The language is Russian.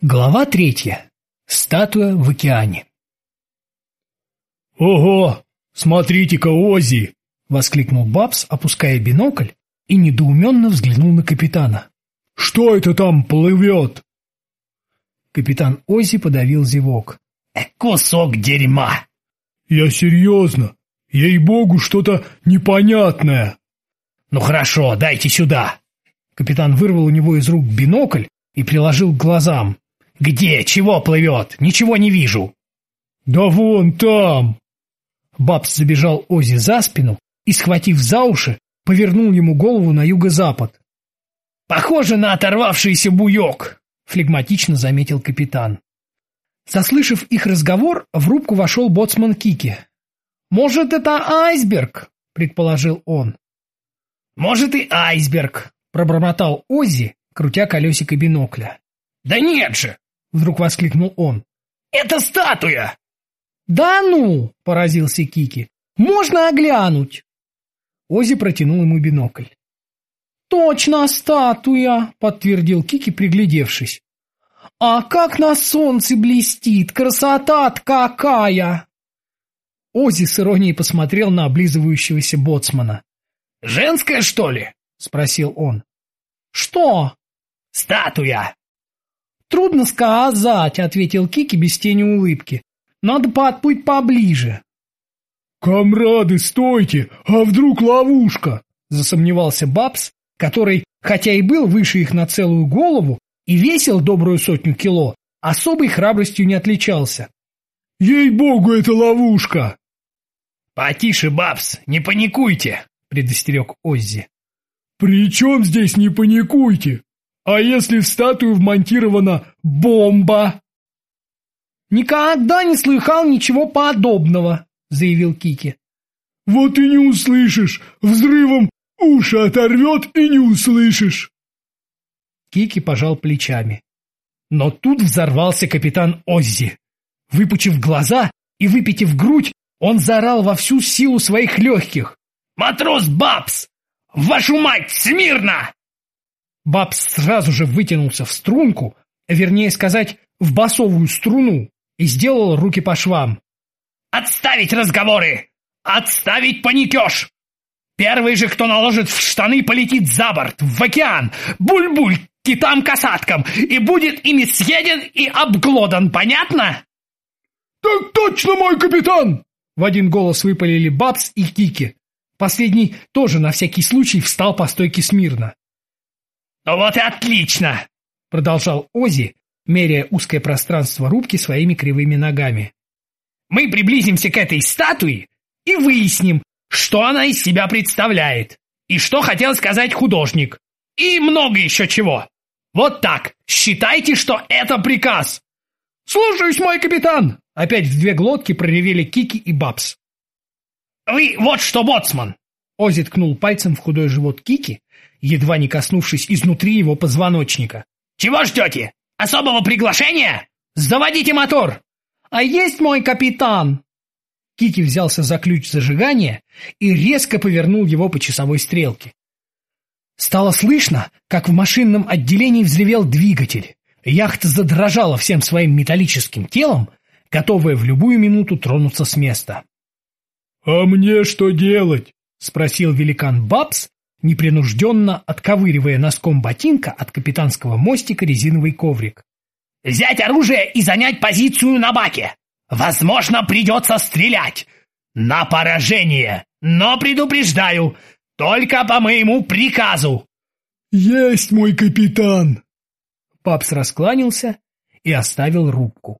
Глава третья. Статуя в океане. «Ого! Смотрите-ка, Ози!» — воскликнул Бабс, опуская бинокль, и недоуменно взглянул на капитана. «Что это там плывет?» Капитан Ози подавил зевок. «Э, «Кусок дерьма!» «Я серьезно! Ей-богу, что-то непонятное!» «Ну хорошо, дайте сюда!» Капитан вырвал у него из рук бинокль и приложил к глазам. «Где? Чего плывет? Ничего не вижу!» «Да вон там!» Бабс забежал Ози за спину и, схватив за уши, повернул ему голову на юго-запад. «Похоже на оторвавшийся буек!» — флегматично заметил капитан. Заслышав их разговор, в рубку вошел боцман Кики. «Может, это айсберг?» — предположил он. «Может, и айсберг!» — пробормотал Оззи, крутя колесико бинокля. «Да нет же!» — вдруг воскликнул он. «Это статуя!» «Да ну!» — поразился Кики. «Можно оглянуть!» Ози протянул ему бинокль. «Точно статуя!» — подтвердил Кики, приглядевшись. «А как на солнце блестит! Красота-то какая!» Ози с иронией посмотрел на облизывающегося боцмана. «Женская, что ли?» — спросил он. «Что?» «Статуя!» «Трудно сказать», — ответил Кики без тени улыбки. «Надо подплыть поближе». «Камрады, стойте! А вдруг ловушка?» — засомневался Бабс, который, хотя и был выше их на целую голову и весил добрую сотню кило, особой храбростью не отличался. «Ей-богу, это ловушка!» «Потише, Бабс, не паникуйте!» — предостерег Оззи. «При чем здесь не паникуйте? А если в статую вмонтирована бомба? Никогда не слыхал ничего подобного, заявил Кики. Вот и не услышишь. Взрывом уши оторвет и не услышишь. Кики пожал плечами. Но тут взорвался капитан Оззи. Выпучив глаза и выпитив грудь, он заорал во всю силу своих легких. «Матрос Бабс! Вашу мать, смирно!» Бабс сразу же вытянулся в струнку, вернее сказать, в басовую струну, и сделал руки по швам. «Отставить разговоры! Отставить паникеж! Первый же, кто наложит в штаны, полетит за борт, в океан, буль-буль, китам-касаткам, и будет ими съеден и обглодан, понятно?» «Так точно, мой капитан!» В один голос выпалили Бабс и Кики. Последний тоже на всякий случай встал по стойке смирно. «Ну вот и отлично!» — продолжал Ози, меряя узкое пространство рубки своими кривыми ногами. «Мы приблизимся к этой статуе и выясним, что она из себя представляет, и что хотел сказать художник, и много еще чего. Вот так, считайте, что это приказ!» «Слушаюсь, мой капитан!» Опять в две глотки проревели Кики и Бабс. «Вы вот что, боцман!» Ози ткнул пальцем в худой живот Кики, едва не коснувшись изнутри его позвоночника. «Чего ждете? Особого приглашения? Заводите мотор!» «А есть мой капитан!» Кики взялся за ключ зажигания и резко повернул его по часовой стрелке. Стало слышно, как в машинном отделении взревел двигатель. Яхта задрожала всем своим металлическим телом, готовая в любую минуту тронуться с места. «А мне что делать?» — спросил великан Бабс, непринужденно отковыривая носком ботинка от капитанского мостика резиновый коврик. «Взять оружие и занять позицию на баке! Возможно, придется стрелять! На поражение! Но предупреждаю, только по моему приказу!» «Есть мой капитан!» Папс раскланялся и оставил рубку.